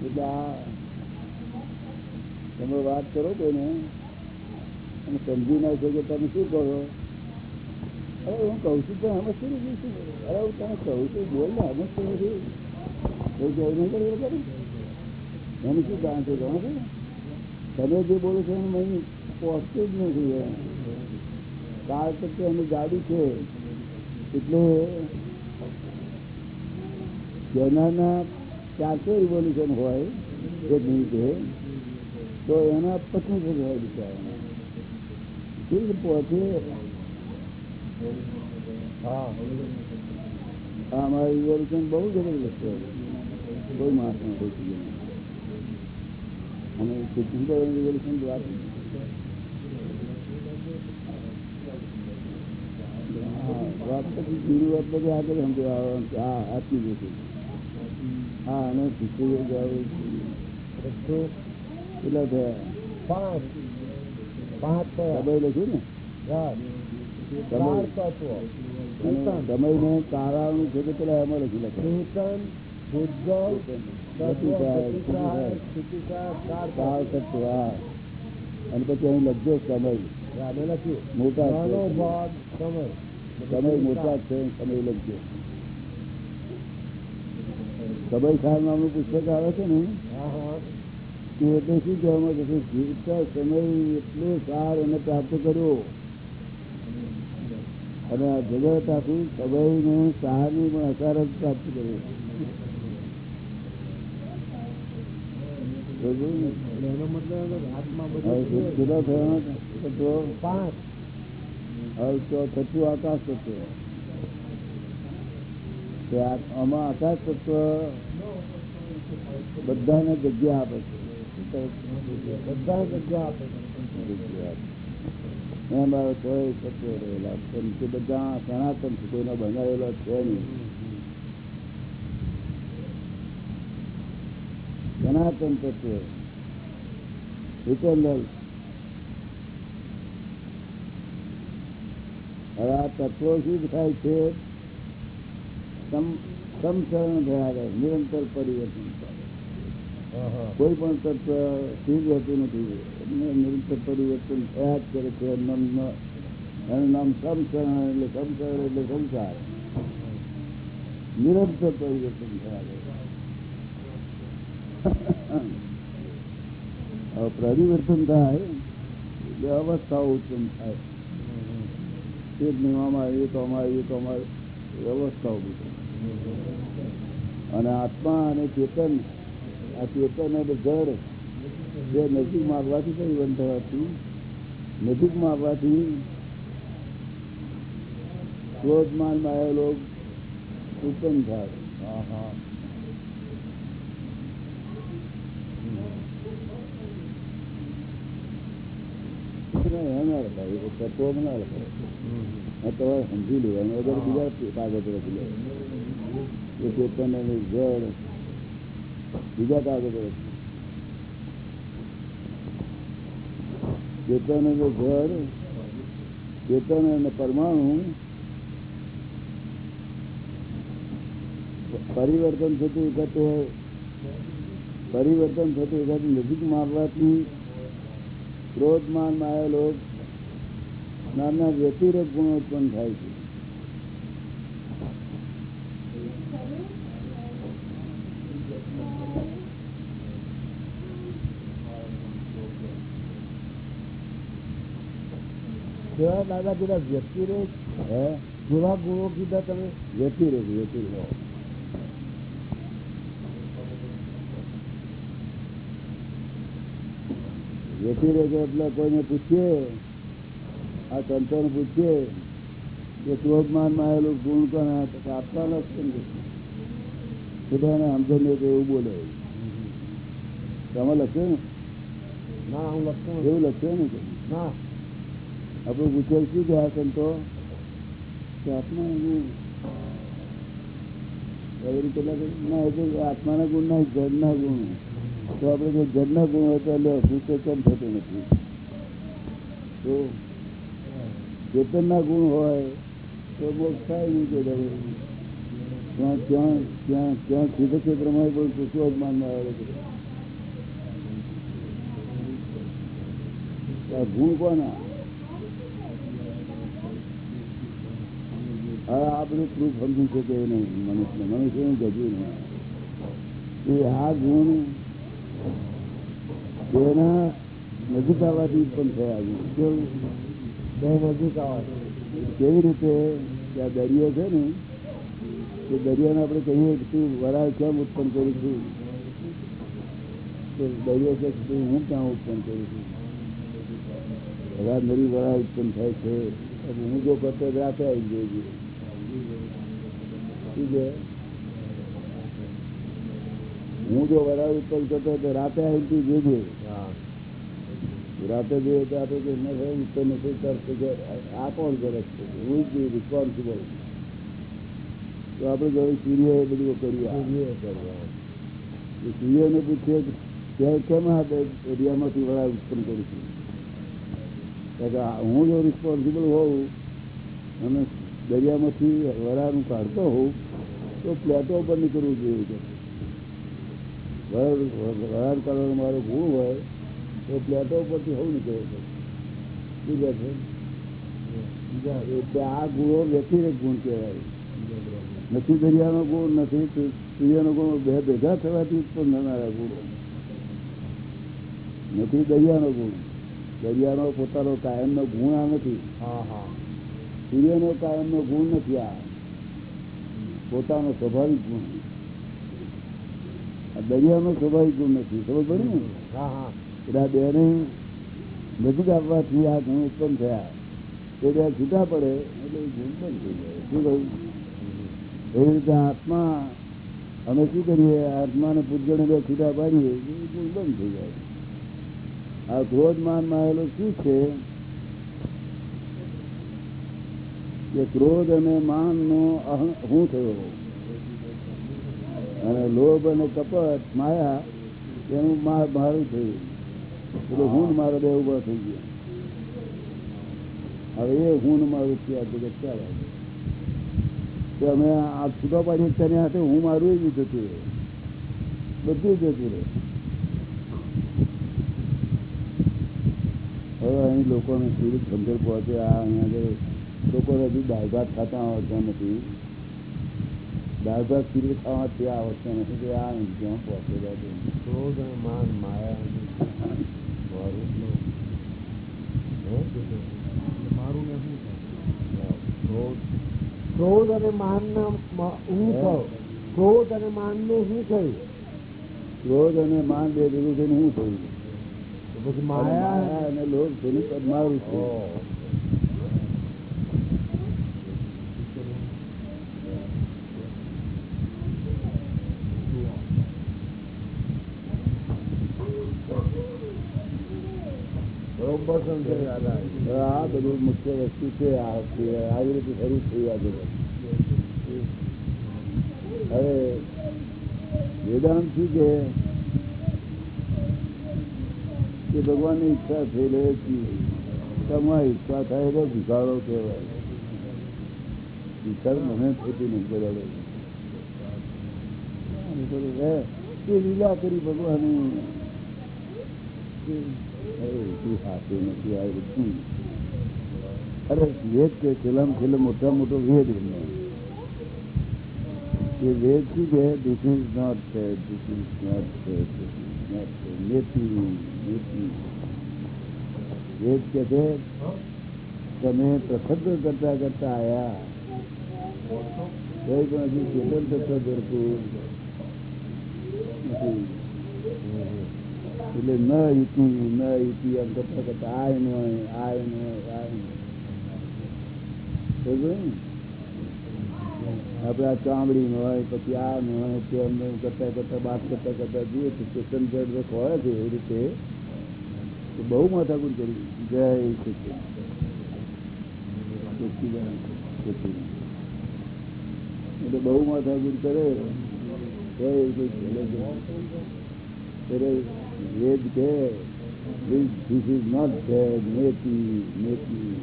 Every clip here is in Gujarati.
એટલે આ તમે વાત કરો કોઈને અને સમજી ના શકો તમે શું કરો અરે હું કહું છું પણ અમે શું શું અરે હું તમે કહું છું બોલ ને અમે શું નથી એવું કહેવું નહીં કર્યું કરું એનું શું કારણ છે જાણો છો તમે જે બોલો છો એનું મને પહોંચતું જ નથી કાર તત્વ એની ગાડી છે એટલે જેનાના ચારસો રિવોલ્યુશન હોય એક મિનિટે તો એના પચીસ હોય બિચારાના. પહોંચે હા અમારા રિવોલ્યુશન બહુ જબરદસ્ત કોઈ માણસ નથી અને સિદ્ધિ રિવોલ્યુશન વાત વાત પછી બીજી વાત પછી આગળ સમજો કે હા આપી દઈશું હા અને શીખી જાય બધું કેટલા થયા. પાંચ. પાંચ. સમય લખ્યું ને? છે કે પેલા એમાં લખી લખે ચેતન ભૂતગલ તત્વ ગતિકાર, ગતિકાર, સ્થિતિકાર, ચાર કાળ તત્વ હા. અને પછી અહીં લખજો સમય. મોટા સમય. મોટા છે સમય લખજો. સમય ખાર નામનું પુસ્તક આવે છે ને? હા એટલે શું કહેવામાં આવે છે જીવતા સમય એટલો સાર એને પ્રાપ્ત કર્યો. અને આ જગત આખું સમયને સારની પણ અસર જ પ્રાપ્ત કર્યો આકાશ ને? એટલે એનો મતલબ હાથમાં હવે બધું કેટલા થયા તત્વો? પાંચ હવે તો તત્વ આકાશ તત્વ તે આમાં આકાશ તત્વ બધાને જગ્યા આપે છે. શું કરે છે? બધા જગ્યા. આપે જગ્યા આપે. એમાં કોઈ તત્વો રહેલા છે. બધા સનાતન છે, કોઈનો બનાવેલો છે નહીં. સનાતન તત્વ. ઇટરનલ હવે આ તત્વો શું થાય છે? સમસરણ થયા કરે નિરંતર પરિવર્તન કોઈ પણ તત્વ સ્થિર રહેતું નથી. નિરંતર પરિવર્તન થયા જ કરે છે. એનું નામ સમસરણ એટલે સમસરણ એટલે સંસાર. નિરંતર પરિવર્તન થયા કરે. પરિવર્તન થાય એટલે અવસ્થાઓ ઉત્પન્ન થાય. એક નિયમમાં એ તો અમારે એ તો અમારે અવસ્થાઓ બધી અને આત્મા અને ચેતન આ ચેતન અને જળ જે નજીકમાં આવવાથી પરિવર્તન થવાથી? નજીકમાં આવવાથી ક્રોધમાન માયેલો ઉત્પન્ન થાય. ના તમારે સમજી લેવાનું વગર બીજા કાગળ રખી લેવાનું ચેતન અને જળ બીજા કાગળ ચેતન અને જળ ચેતન અને પરમાણુ પરિવર્તન થતું વખતે પરિવર્તન થતું વખતે નજીક મારવાથી ક્રોધમાન માયેલો નામના વ્યતિરેક ગુણો ઉત્પન્ન થાય છે. કેવા દાદા પેલા વ્યક્તિરેક હે? કેવા ગુણો કીધા તમે વ્યતિરેક વ્યતિરેક વ્યતિરેક એટલે કોઈને પૂછીએ આ સંતોને પૂછીએ કે ક્રોધમાનમાં આવેલું ગુણ કોને આપવાના. બધાને સમજણ તો એવું બોલે. તમે લખ્યું ને? ના હું લખ્યું એવું લખ્યું ને ના. આપણે પૂછેલ શું કે આ સંતો? આત્મા ના એ આત્માના ગુણ ના જડના ગુણ. તો આપણે જો જડના ગુણ હોય તો એટલે અભૂત કેમ થતું નથી? તો ચેતનના ગુણ હોય તો મોક્ષ થાય નહીં કે ત્યાં ત્યાં ત્યાં ત્યાં સીધે ક્ષેત્રમાં પણ કુશો જ માનમાં આવે છે ગુણ કોના? હવે આ બધું પ્રૂફ સમજી શકે નહીં મનુષ્ય મનુષ્ય ગજું નહીં એ આ ગુણ તેના નજીક આવવાથી ઉત્પન્ન થયા કેવું નજીક આવવાથી કેવી રીતે? કે આ દરિયો છે ને એ દરિયાને આપણે કહીએ કે તું વરાળ કેમ ઉત્પન્ન કરું છું? દરિયો છે તું હું ક્યાં ઉત્પન્ન કરું છું? વરાળ નરી વરાળ ઉત્પન્ન થાય છે. હું જો કરતો રાતે આવી જઈએ છે હું જો વરાળ ઉત્પન્ન કરતો તો રાતે આવી જોજે રાતે જોઈએ તો આપણે કે ન થાય ઉત્પન્ન નથી કરશે કે આ કોણ કરે છે? હું જ રિસ્પોન્સિબલ તો આપણે જો સૂર્ય એ બધું કરવા સૂર્યને પૂછીએ કે કેમ આ એરિયામાંથી વડા ઉત્પન્ન કરું છું? કે હું જો રિસ્પોન્સિબલ હોઉં અને દરિયામાંથી વરાળનું કાઢતો હોઉં તો પ્લેટો પર નીકળવું જોઈએ કે વરાળ વરાળ મારો ગુણ હોય તો પ્લેટો પરથી હોવું નીકળે છે. કહે છે? એટલે આ ગુણો વ્યતિરેક ગુણ કહેવાય. નથી દરિયાનો ગુણ નથી સૂર્યનો ગુણ બે ભેગા થવાથી ઉત્પન્ન થનારા ગુણો. નથી દરિયાનો ગુણ. દરિયાનો પોતાનો કાયમનો ગુણ આ નથી. હા હા. સૂર્યનો કાયમનો ગુણ નથી આ. પોતાનો સ્વાભાવિક ગુણ. આ દરિયાનો સ્વાભાવિક ગુણ નથી ખબર પડે ને? એટલે આ બેને નજીક આવવાથી આ ગુણ ઉત્પન્ન થયા. એ બે છૂટા પડે એટલે ગુણ બંધ થઈ જાય. શું કહ્યું? એવી રીતે આત્મા અમે શું કરીએ? આત્માને પૂજ્યને બે છૂટા પાડીએ ગુણ બંધ થઈ જાય. આ ક્રોધ માનમાં આવેલો શું છે? કે ક્રોધ અને માન નો હું થયો. અને લોભ અને કપટ, માયા, એનું મારું થયું. એટલે હું મારો બે ઊભા થઈ ગયા. હવે એ હું મારું છે જગત ચાલે તો અમે આ છૂટા પાડીએ તેની સાથે હું મારું એ જતું રહે. બધું જતું રહે. હવે અહીં લોકોને કેવી સમજણ પહોંચે આ અહીંયા આગળ લોકોને હજુ દાળ ભાત ખાતા આવડતા નથી. દાળ ભાત ખીર ખાવા તે આવડતા નથી કે આ ક્યાં પહોંચેલા છે? ક્રોધ અને માન માયા મારું મારું ને શું ક્રોધ. ક્રોધ અને માન ના હું થયો? ક્રોધ અને માનનું શું થયું? ક્રોધ અને માન બે ભેગું થઈને હું થયું? પછી માયા અને લોભ થઈને પદ મારું છે ઓહ. બરોબર સમજાય દાદા હવે આ બધું મુખ્ય વસ્તુ છે આ કે આવી રીતે શરૂ થઈ આ જગત હવે વેદાંત શું કે કે ભગવાનની ઈચ્છા થઈ રહે છે તમારી ઈચ્છા થાય તો ભિખારો કહેવાય ભિખાર મને થતી નહીં બરાબર અને પેલું હે, એ લીલા કરી ભગવાનની અરે વેદ કે છેલ્લામાં છેલ્લે મોટા મોટો વેદ એ વેદ શું કે this is not this is not this not નેતી નેતી વેદ કે છે તમે પ્રસંગ કરતા કરતા આવ્યા કોઈ પણ હજી ચેતન તત્વ ભરપૂર નથી. એટલે ન ઈતું ન ઈતી એમ કરતા કરતા આય નો આય નો આય નો આપડે આ ચામડી હોય. પછી આ ન હોય તે અમને કરતા કરતા વાત કરતા કરતા જોઈએ તો ચેતન જડ ખોળે છે એવી રીતે, તો બહુ માથાકૂટ કરી જય સચિદાન એટલે બહુ માથાકૂટ કરે. જય ત્યારે વેદ કે ધીસ ઇઝ નોટ ધેડ મેતી મેતી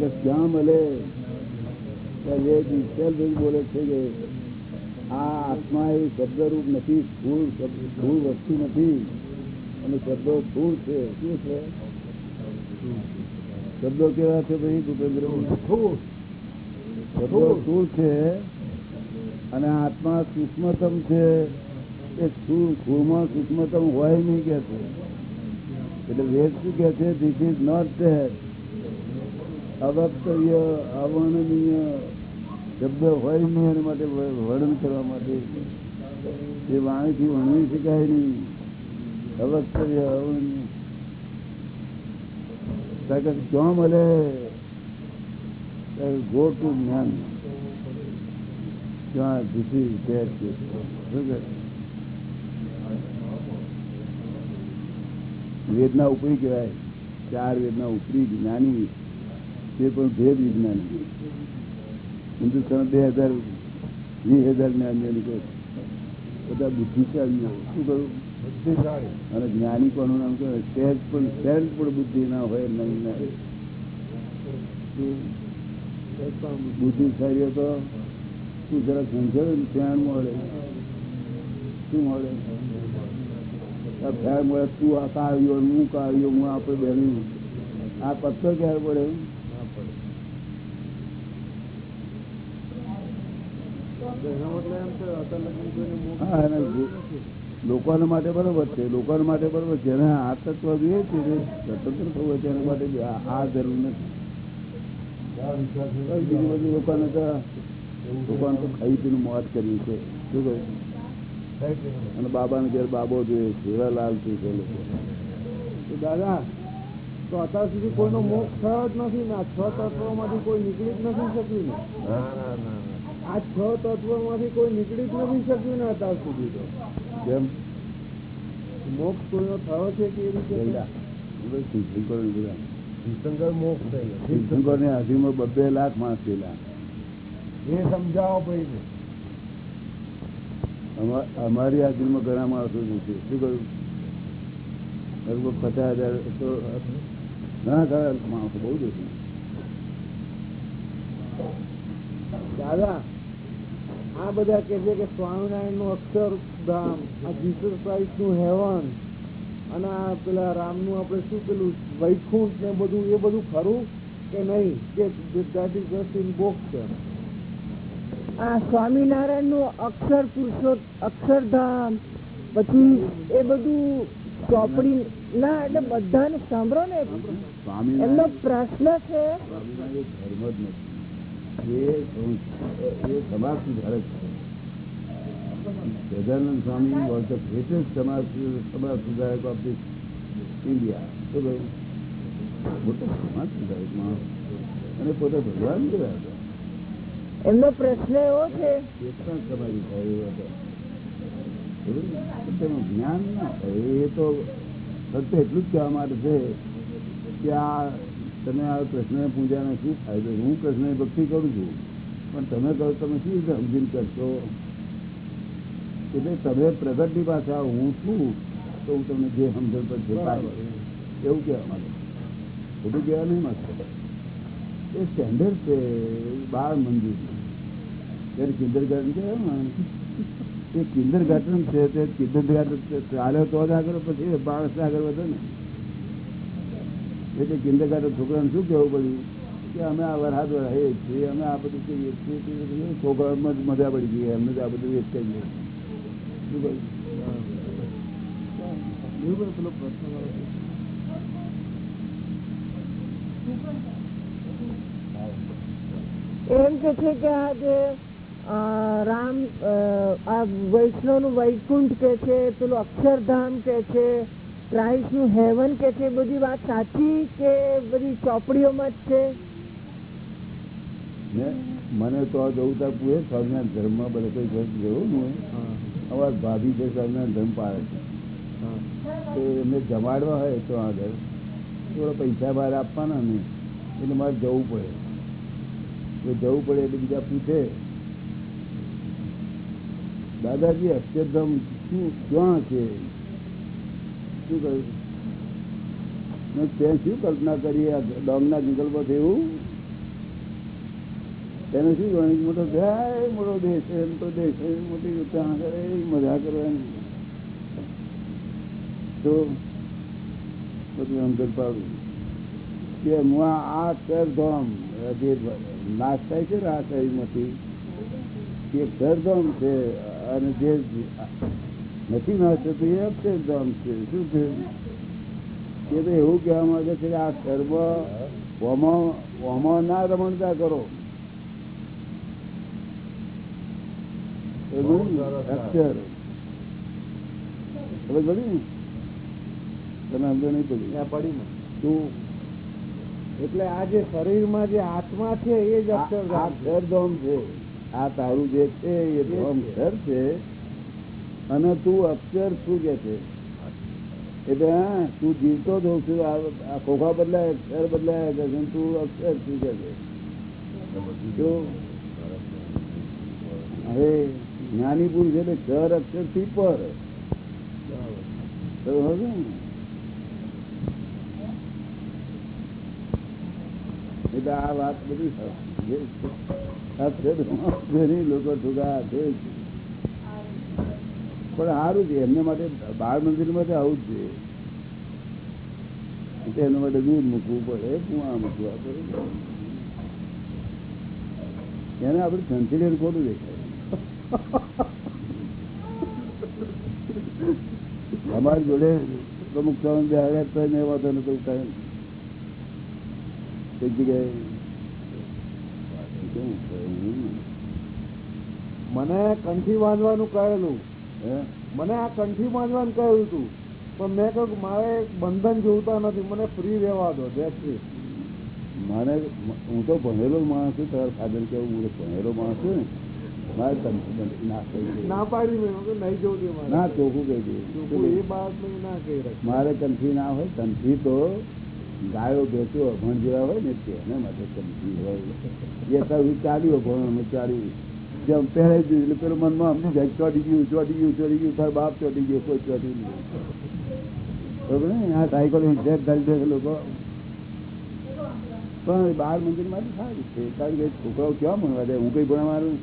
કે ક્યાં મળે વેદ ઇઝ બોલે છે કે આ આત્મા એ શબ્દરૂપ નથી સ્થૂળ સ્થૂળ વસ્તુ નથી. અને શબ્દો સ્થૂળ છે. શું છે? શબ્દો કેવા છે ભાઈ ભૂપેન્દ્ર? શબ્દો સ્થૂળ છે. અને આત્મા સૂક્ષ્મતમ છે. એ સુર ખૂરમાં સૂક્ષ્મતમ હોય નહીં કે છે. એટલે વેદ શું કે છે? ધીસ ઇઝ નોટ ધેર અવક્તવ્ય અવર્ણનીય શબ્દ હોય નહીં એના માટે વર્ણન કરવા માટે. એ વાણીથી વર્ણવી શકાય નહીં. અવક્તવ્ય અવર્ણનીય ક્યાં મળે? ગો ટુ જ્ઞાન. ક્યાં ધીસ ઇઝ ધેર શું કે વેદના ઉપરી કહેવાય. ચાર વેદના ઉપરી જ્ઞાની તે પણ ભેદ વિજ્ઞાન. હિન્દુસ્તાન બે હજાર વીસ હજાર જ્ઞાનીઓ બધા બુદ્ધિશાળી શું કરું અને જ્ઞાની કોનું નામ કહેવાય? સહેજ પણ સહેજ પણ બુદ્ધિ ના હોય નહીં ના શું? બુદ્ધિશાળીઓ તો શું જરા સમજાવે ને? ત્યાં મળે. શું મળે? ધ્યાન મળે એનો છે માટે બરોબર છે. લોકો માટે બરોબર છે. જેને આ તત્વ જોઈએ છે સ્વતંત્ર થવું હોય તેના માટે આ જરૂર નથી. બીજી બધી લોકોને તો લોકોને તો ખાઈ પીને મોત કરી છે. શું કહ્યું છે. અને બાબાને ઘેર બાબો જોઈએ છે એવા લાલ છે લોકો. તો દાદા તો અત્યાર સુધી કોઈનો મોક્ષ થયો જ નથી ને આ છ તત્વોમાંથી કોઈ નીકળી જ નથી શક્યું ને? આ છ તત્વોમાંથી કોઈ નીકળી જ નથી શક્યું ને અત્યાર સુધી તો? કેમ? મોક્ષ કોઈનો થયો છે કે એ રીતે? શિવશંકર ને મોક્ષ થઈ ગયો તીર્થંકરોની હાજરીમાં બબ્બે લાખ માણસ થયેલા. એ સમજાવો ભાઈ ને અમારી હાજરીમાં ઘણા માણસો છે. શું કહ્યું? લગભગ પચાસ હજાર ઘણા ઘણા માણસો, બહુ જોશે દાદા, આ બધા કે છે કે સ્વામિનારાયણનું અક્ષરધામ આ જીસસ ક્રાઇસ્ટનું હેવન, અને આ પેલા રામનું આપણે શું પેલું, વૈકુંઠ ને બધું, એ બધું ખરું કે નહીં? કે that is just in box આ સ્વામિનારાયણનું અક્ષર પુરુષો, અક્ષરધામ, પછી એ બધું ચોપડી, ના, એટલે બધાને સાંભળો ને. એમનો પ્રશ્ન છે, એ સમાજ સુધારક છે. ગજાનંદ સ્વામી સમાજ સમાજ સુધારક ઓફ ધીસ ઇન્ડિયા મોટો સમાજ સુધારક માણસ. અને પોતે ભગવાન હતા. એમનો પ્રશ્ન એવો છે. તેનું જ્ઞાન ના એ તો ફક્ત એટલું જ કહેવા માટે છે કે આ તમે આ કૃષ્ણ પૂજાને શું ફાયદો હું કૃષ્ણ ભક્તિ કરું છું. પણ તમે કહો તમે શું રીતે સમજીને કરશો? એટલે તમે પ્રગટની પાછા હું છું તો હું તમને જે સમજણ પર છે એવું કહેવા માટે ખોટું કહેવા નહીં માંગતો. એ સ્ટેન્ડર્ડ છે બાળ મંદિર. ત્યારે ગાર્ડન કહેવાય એ ગાર્ડન છે તે કિન્ડર ગાર્ડન ચાલે તો જ આગળ પછી માણસ આગળ વધે ને. એટલે કિન્ડર ગાર્ડન છોકરાને શું કહેવું પડ્યું? કે અમે આ વરસાદ રહીએ છીએ અમે આ બધું કહીએ છીએ છોકરાઓમાં જ મજા પડી ગઈ એમને જ આ બધું વેચ કહીએ. શું કહ્યું? એવું પેલો પ્રશ્ન એમ કે છે કે આ જે અ, રામ આ વૈષ્ણવનું વૈકુંઠ કે છે પેલું અક્ષરધામ કે છે ક્રાઇસ્ટનું હેવન કે છે બધી વાત સાચી કે બધી ચોપડીઓમાં જ છે? મને તો આ જવું તા પૂરે સ્વામિનારાયણ ધર્મમાં બધે કોઈ ઘર જવું ને અમારા ભાભી છે સ્વામિનારાયણ ધર્મ પાડે છે. હા. તો એમને જમાડવા હોય તો આગળ. થોડા પૈસા બહાર આપવાના ને એટલે મારે જવું પડે. જવું પડે એટલે બીજા પૂછે. દાદાજી અક્ષરધામ શું, ક્યાં છે? શું કહ્યું મેં શું કલ્પના કરી આ ડોંગના જંગલમાં થયું તેને શું ગણિત મોટો થાય મોટો દેશ છે તો દેશ મોટી ત્યાં કરે મજા કરવાની તો બધું અંકર પાડું કે હું આ અક્ષરધામ જે નાશ થાય છે ને આ શરીરમાંથી કે અક્ષરધામ છે અને જે નથી નાશ તો એ અક્ષરધામ છે શું છે? એ તો એવું કહેવા માંગે છે કે આ સર્વ ઓમાં ઓમાં ના રમણતા કરો. અક્ષર. ખબર પડી ને? તમે સમજો નહીં પડી. પડી ને. તું એટલે આ જે શરીરમાં જે આત્મા છે એ જ અક્ષરધામ છે. આ તારું જે છે એ ધોમ ઘર છે. અને તું અક્ષર શું કે છે? એટલે હા, તું જીવતો જ હોઉં છું. આ ખોખા બદલાય, અક્ષર બદલાય કે તું અક્ષર શું કે છે? હવે જ્ઞાની પુરુષ એટલે ઘર અક્ષરથી પર. તો પણ સારું છે, એમને માટે બાળ મંદિર માટે આવું જ છે એના માટે દૂધ મૂકવું પડે, કુવા મૂકવા પડે. એને આપણે સંચિલિયન ખોટું દેખાય. અમારી જોડે પ્રમુખ સ્વામી બે તો મેં એવા તો એક જગ્યાએ મને કંઠી બાંધવાનું કહેલું. મને આ કંઠી બાંધવાનું કહ્યું હતું પણ મેં કહ્યું મારે બંધન જોતા નથી. મને ફ્રી રહેવા દો that's મને હું તો ભણેલો માણસ છું તારા ફાધર કેવું હું ભણેલો માણસ છું ને. મારે કંઠી ના પાડી નહીં જવું દે ના ચોખ્ખું કહી દે તો એ બાબત ના કહી મારે કંઠી ના હોય કંઠી તો ગાયો ભેંસો અભણ જેવા હોય ને તેને માટે સમજી હોય. જે ચાલ્યું અભણ અમે ચાલ્યું જેમ પહેરે એટલે પેલું મનમાં અમને જાય ચોટી ગયું ચોટી ગયું ચોટી ગયું, તાર બાપ ચોટી ગયો, કોઈ ચોટી નહીં. બરોબર ને? આ સાયકલ હિંસેક કરી દે લોકો. પણ બાર મંદિરમાં સારું છે. કારણ કે છોકરાઓ કેવા ભણવા જાય? હું કઈ ભણવાનું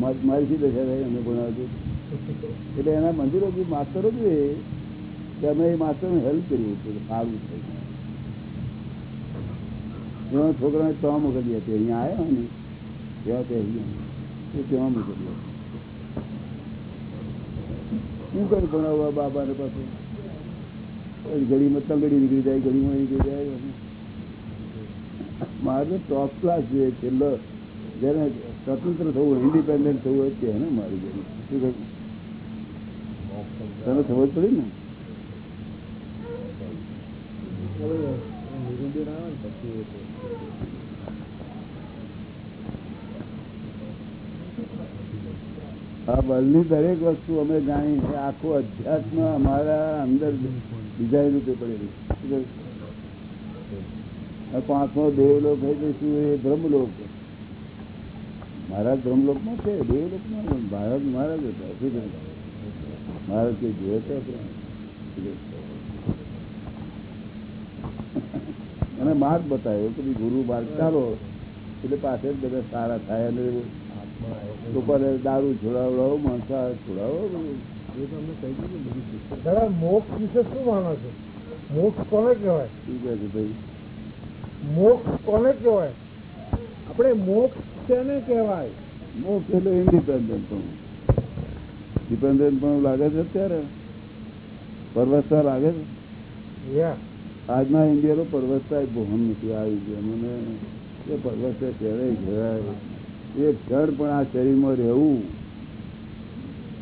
મારી? મારી છે અમે ભણાવતું એટલે એના મંદિરો જે માસ્તરો જોઈએ અમે એ માસ્તરને હેલ્પ કર્યું હતું સારું છે એવા છોકરાને ત્યાં મોકલી હતી અહીંયા આવ્યા ને એવા તે એ ત્યાં મોકલી હતી શું કરું ભણાવવા બાબાને પાસે ઘડીમાં તંગડી નીકળી જાય ઘડીમાં નીકળી જાય મારે ટોપ ક્લાસ જોઈએ છેલ્લો જેને સ્વતંત્ર થવું ઇન્ડિપેન્ડન્ટ થવું હોય તે ને મારી જેમ શું કહ્યું? તને ખબર પડી ને હવે નિરુંદર આ બલની દરેક વસ્તુ અમે જાણી છે આખું અધ્યાત્મ અમારા અંદર ડિઝાઇન રૂપે પડેલું પાંચમો દેવલોક તો શું એ બ્રહ્મલોક મહારાજ બ્રહ્મલોકમાં છે, દેવલોકમાં મહારાજ મહારાજ હતા. શું? મહારાજ કે જોયે આપણે. શું કહ્યું? અને માર્ગ બતાવ્યો કે ગુરુ માર્ગ ચાલો. એટલે પાસે બધા સારા થાય અને લોકોને દારૂ છોડાવડાવો માંસાહાર છોડાવો. એ કહી દીધું. દાદા મોક્ષ વિશે શું માનો છો? મોક્ષ કોને કહેવાય? શું કહે છે ભાઈ? મોક્ષ કોને કહેવાય? આપણે મોક્ષ શેને કહેવાય? મોક્ષ એટલે ઇન્ડિપેન્ડન્ટ પણ. ડિપેન્ડન્ટ પણ લાગે છે અત્યારે? પરવસ્તા લાગે છે? યા આજના ઇન્ડિયાનો પરવસતા એ નથી આવી ગયા. મને એ પરવસ્તા ક્યારેય ઘેરાય એક ક્ષણ પણ આ શરીરમાં રહેવું,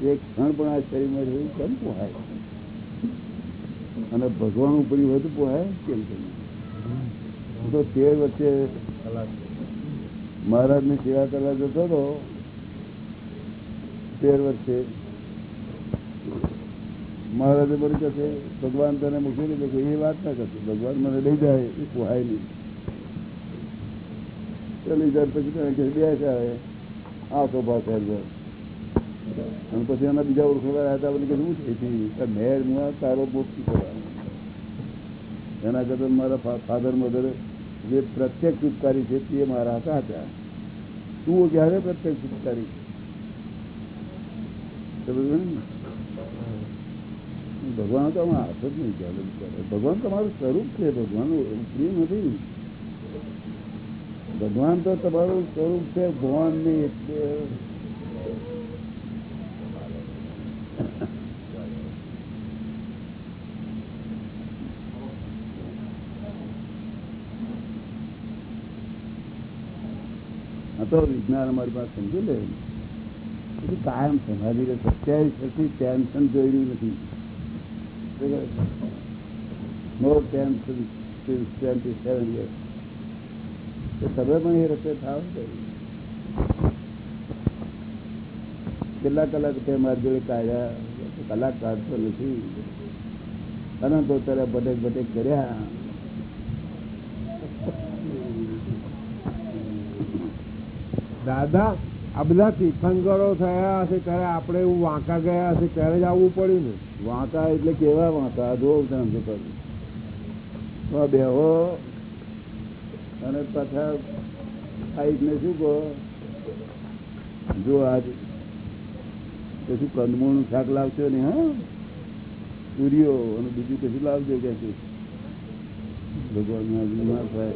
એક ક્ષણ પણ આ શરીરમાં રહેવું કેમ પોહાય? અને ભગવાન ઉપર વધુ પોહાય? કેમ કેમ તો તે વચ્ચે મહારાજની સેવા કરવા જતો હતો. તેર વર્ષે મહારાજે બધું કહે છે, ભગવાન તને મૂકી દીધો કે એ વાત ના કરશે. ભગવાન મને લઈ જાય, એ પોહાય નહીં. ચાલી જાય પછી તને કહે બે આવે આ શોભા થયેલ અને પછી એના બીજા ઓળખવા હતા મને કે શું થઈ મેર મુઆ તારો કરવાનો? એના કરતા મારા ફાધર મધર જે પ્રત્યક્ષ ઉપકારી છે, તે મારા હતા તું ક્યારે પ્રત્યક્ષ ઉપકારી ને? ભગવાન તો આમાં હાથ જ નહીં ચાલે. ભગવાન તમારું સ્વરૂપ છે, ભગવાન પ્રિય નથી. ભગવાન તો તમારું સ્વરૂપ છે, ભગવાન ને તો વિજ્ઞાન અમારી પાસે સમજી લે. કાયમ સમાધિ રહે સત્યાવીસ પછી ટેન્શન જોયું નથી. કેટલા કલાક તે મારી કાઢ્યા કલાક કાઢતો નથી. અનંતો તારા ભટેક ભટેક કર્યા. દાદા આ બધા તીર્થંકરો થયા હશે, ત્યારે આપણે એવું વાંકા ગયા હશે, ત્યારે જ આવવું પડ્યું ને. વાંકા એટલે કેવા વાંકા? જોવું સમજો કરું તો બેહો. અને પાછા આઈક ને શું કહો? જો આજ કશું કંદમૂળનું શાક લાવશો ને હા? પૂરીઓ અને બીજું કશું લાવજો કે ભગવાન ના બીમાર થાય.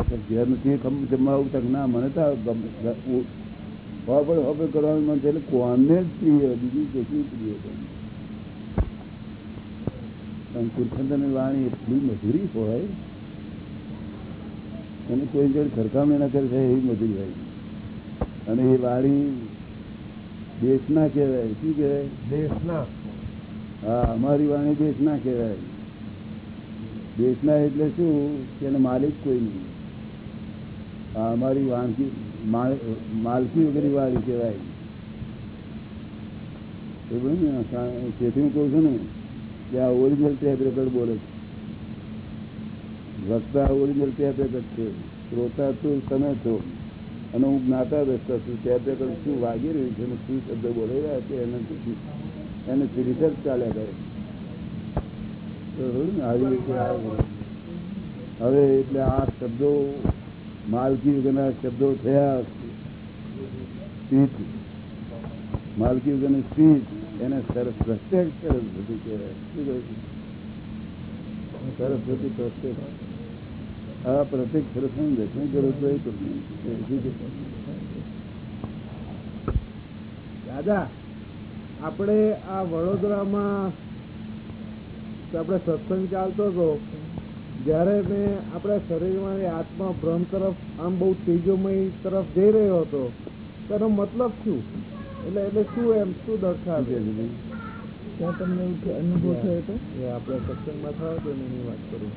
નથી જમાવું તક ના મને તો ગમ- ગ- ઉ- હવે હવે કરવાનું મન છે એટલે કોને જ પ્રિય બીજું કશું પ્રિય પણ તીર્થંકરની વાણી એટલી મધુરી હોય અને કોઈ જોડે સરખામણી ના કરે એવી મધુરી હોય. અને એ વાણી દેશના કહેવાય શું કહેવાય? દેશના. હા અમારી વાણી દેશના કહેવાય. દેશના એટલે શું? કે એનો માલિક કોઈ નહીં. અમારી માલ- માલકી વગેરે વાળી કહેવાય. એ બધું ને તેથી હું કહું છું ને, કે આ ઓરિજિનલ ટેપ રેકર્ડ બોલે છે. વક્તા ઓરિજિનલ ટેપ રેકર્ડ છે. શ્રોતા તો તમે છો. અને હું જ્ઞાતા દસતા છું. ટેપ રેકર્ડ શું વાગી રહ્યું છે? અને શું શબ્દ બોલાઈ રહ્યા છે? એને એને રિસર્ચ ચાલ્યા કરે હવે એટલે આ શબ્દો માલકી વગરના શબ્દો થયા માલકી વગરની સ્પીચ એને સરસ પ્રત્યક્ષ સરસ્વતી કહેવાય? સરસ્વતી પ્રત્યક્ષ. આ પ્રત્યેક સરસ્વતી દર્શન કરો તો એ? દાદા, આપણે આ વડોદરામાં આપણે સત્સંગ ચાલતો હતો. જ્યારે મેં આપણા શરીરમાં આત્મા ભ્રમ તરફ આમ બહુ તેજોમય તરફ જઈ રહ્યો હતો તેનો મતલબ શું? એટલે એટલે શું એમ? શું દર્શાવે? ત્યાં તમને અનુભવ થયો હતો? એ આપણે સત્સંગમાં થયો હતો એની વાત કરું.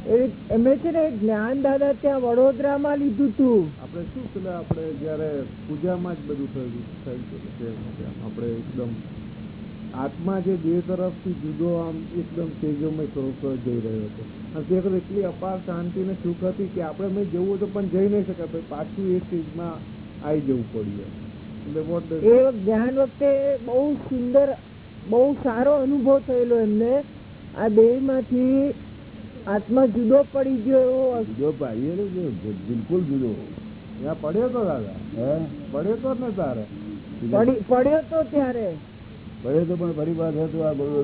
એમે છે ને જ્ઞાન દાદા ત્યાં વડોદરામાં લીધું હતું આપણે શું પેલા આપણે જ્યારે પૂજામાં જ બધું થયું થયું આપડે આપણે એકદમ આત્મા જે દેહ તરફથી જુદો આમ એકદમ તેજોમય સ્વરૂપ જઈ રહ્યો હતો. અને તે વખત એટલી અપાર શાંતિ ને સુખ હતી કે આપણે મેં જવું હતું પણ જઈ નહીં શકાય. પછી પાછું એ સ્ટેજમાં આવી જવું પડ્યું. એ ધ્યાન વખતે બહુ સુંદર બહુ સારો અનુભવ થયેલો એમને. આ દેહમાંથી આત્મા જુદો પડી ગયો. જુદો પાડીએ બિલકુલ જુદો. પડ્યો તો દાદા. હે? પડ્યો તો ને તારે. પડ્યો તો ત્યારે. પડે તો પણ ફરી પાછો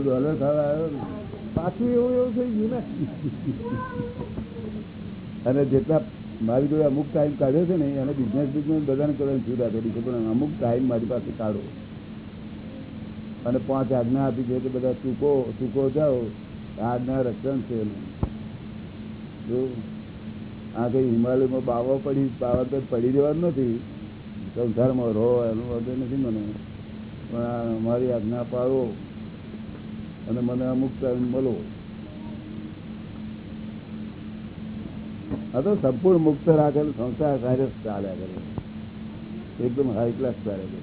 ડોલર ખાવા આવ્યો ને. પાછું એવું એવું થઈ ગયું ને. અને જેટલા મારી જોડે અમુક ટાઈમ કાઢ્યો છે ને, એને બિઝનેસ બિઝનેસ બધાને કરવાની છૂટ આપેલી છે, પણ અમુક ટાઈમ મારી પાસે કાઢો. અને પાંચ આજ્ઞા આપી છે કે બધા ચૂકો ચૂકો જાઓ, આજ્ઞા રક્ષણ છે એનું. આ કઈ હિમાલયમાં બાવો પડી, બાવા તો પડી જવાનું નથી, સંસારમાં રહો એનું વધુ નથી મને. પણ મારી આજ્ઞા પાડો અને મને અમુક ટાઈમ મળો આ તો સંપૂર્ણ મુક્ત રાખેલ સંસાર કાર્ય ચાલ્યા કરે એકદમ હાઈ ક્લાસ ચાલે છે.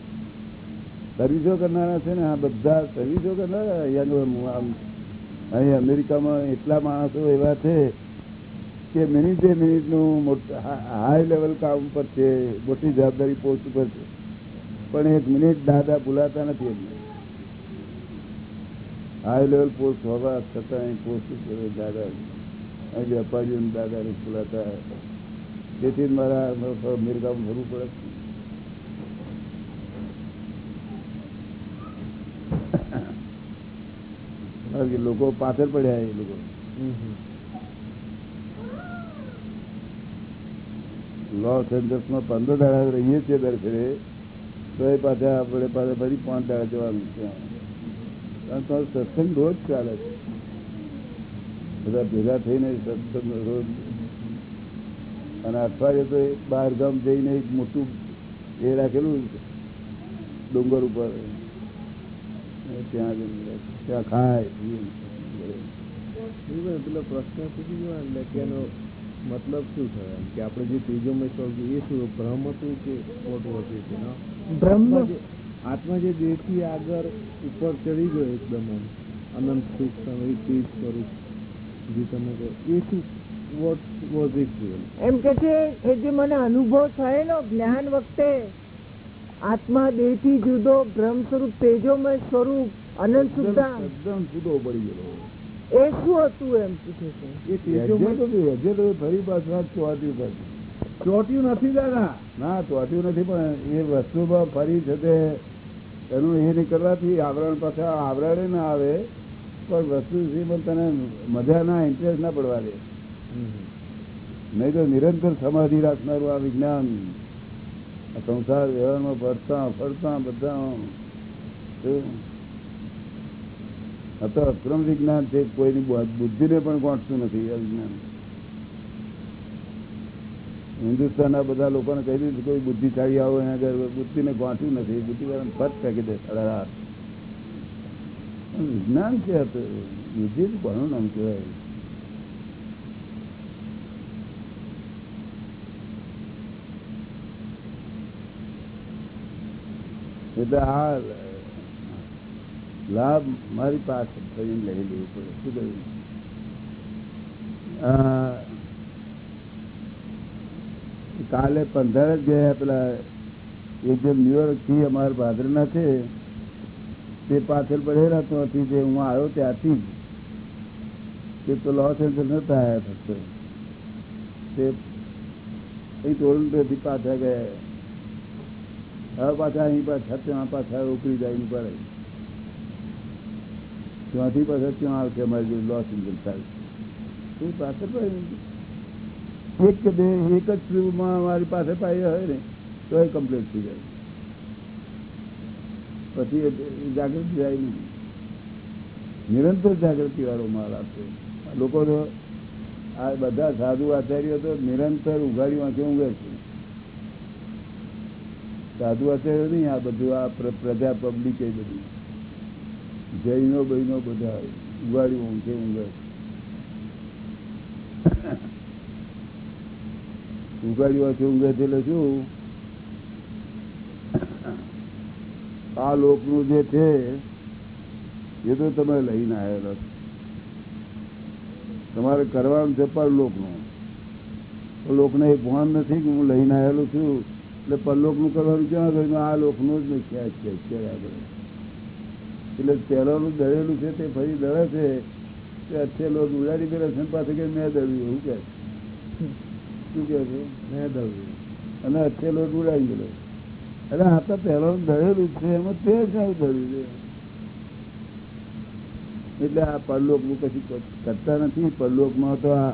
સર્વિસો કરનારા છે ને આ બધા સર્વિસો કરનારા, અહીંયા આમ, અહીં અમેરિકામાં એટલા માણસો એવા છે કે મિનિટે મિનિટનું મોટા હાઈ લેવલ કામ પર છે, મોટી જવાબદારી પોસ્ટ પર છે. પણ એક મિનિટ દાદા ભૂલાતા નથી હાઈ લેવલ પોસ્ટ હોવા છતાં પોસ્ટ દાદા. અહીં વેપારીઓ દાદા ભૂલાતા તેથી મારા મિરગામ ભરવું પડે લોકો પાછળ પડ્યા એ લોકો. લોસ એન્જલ્સમાં પંદર દાડા રહીએ છીએ દર ફેરે તો એ પાછા આપણે પાછા ફરી પાંચ દાડા જવાનું છે. સત્સંગ રોજ ચાલે છે. બધા ભેગા થઈને સત્સંગ રોજ. અને અઠવાડિયે તો બહાર ગામ જઈને એક મોટું એ રાખેલું ડુંગર ઉપર. ત્યાં ત્યાં ખાય. પેલો પ્રશ્ન પૂછી એટલે કે એનો મતલબ શું થયો? કે આપણે જે ત્રીજો છે, એ શું ભ્રમ હતું કે ખોટું હતું કે ના? બ્રહ્મ. આત્મા જે- દેહથી આગળ ઉપર ચડી ગયો એકદમ અનંત સુખ એ સ્વરૂપ જે તમે કહો એ શું વોટ વોઝ ઇટ એમ કે છે એ જે મને અનુભવ થયેલો જ્ઞાન વખતે આત્મા દેહથી જુદો બ્રહ્મ સ્વરૂપ તેજોમય સ્વરૂપ અનંત સુદ્ધા એકદમ જુદો પડી ગયેલો. એ શું હતું એમ પૂછે છે? એ તેજોમય તો. ફરી પાછા ચોટ્યું પાછું ચોટ્યું નથી દાદા. ના ચોટ્યું નથી પણ એ વસ્તુમાં ફરી છે તે એનું એ નીકળવાથી આવરણ પાછા આવરણે ના આવે. પણ વસ્તુ પણ તને મજા ના ઇન્ટરેસ્ટ ના પડવા દે. નહીં તો નિરંતર સમાધિ રાખનારું આ વિજ્ઞાન. આ સંસાર વ્યવહારમાં ફરતા ફરતા બધા આ તો અક્રમ વિજ્ઞાન છે કોઈની બુદ્ધિને પણ ગોઠતું નથી આ વિજ્ઞાન. હિન્દુસ્તાનના બધા લોકોને કહી દીધું કોઈ બુદ્ધિશાળી આવો એના ઘર બુદ્ધિને ગોઠવ્યું નથી. બુદ્ધિ વાળાને ફટ ફેંકી દે. સાડા રાત વિજ્ઞાન છે આ તો. બુદ્ધિ જ કોનું નામ કહેવાય. એટલે આ લાભ મારી પાસે ફરીને લઈ લેવું પડે. શું કહ્યું આ કાલે પંદર જ ગયા પેલા. એ જે ન્યુયોર્કથી અમારા ભાદરના છે, તે પાછળ પડેલા ત્યાંથી જે હું આવ્યો ત્યાંથી જ. તે તો લોસ એન્જલ નતા આવ્યા ફક્ત તે અહીં ટોરન્ટોથી પાછા ગયા. હવે પાછા અહીં પાછા ત્યાં પાછા ઉકળી જાય પડે. ત્યાંથી પાછા ત્યાં આવશે અમારી લોસ એન્જલ થાય. એ પાછળ પડે એક એક જ ફિલ્મમાં મારી પાસે પાઈ હોય ને તો એ કમ્પ્લીટ થઈ જાય. પછી જાગૃતિ જાય નહીં. નિરંતર જાગૃતિ વાળો માલ આપશે લોકો તો આ બધા સાધુ આચાર્યો તો નિરંતર ઉઘાડી વાંચે, ઊંઘે છે. સાધુ આચાર્યો નહીં, આ બધું, આ પ્ર- પ્રજા પબ્લિક એ બધું. જૈનો, બૈનો બધા ઉઘાડી ઊંઘે ઊંઘે ઉગાડ્યું છે ઊંઘે છે. એટલે શું આ જે છે, એ તો તમે લઈને આવેલા તમારે કરવાનું છે પરલોકનું લોકને. એ ભાન નથી કે હું લઈને આવેલો છું. એટલે પરલોકનું કરવાનું ક્યાં કર્યું આ લોકનું જ નહીં ક્યાં છે ક્યાં આગળ. એટલે પહેલાનું દળેલું છે તે ફરી દળે છે. તે અત્યારે લોક ઉડાડી કરે છે પાસે કે મેં દળ્યું, એવું કે શું કે છે? મેં દવ્યું અને અત્યારે લોટ ઉડાડી ગયેલો આ તો પહેલા દળેલું છે, એમાં તે જ ધર્યું છે? એટલે આ પરલોકનું કશું કરતા નથી. પરલોકમાં તો આ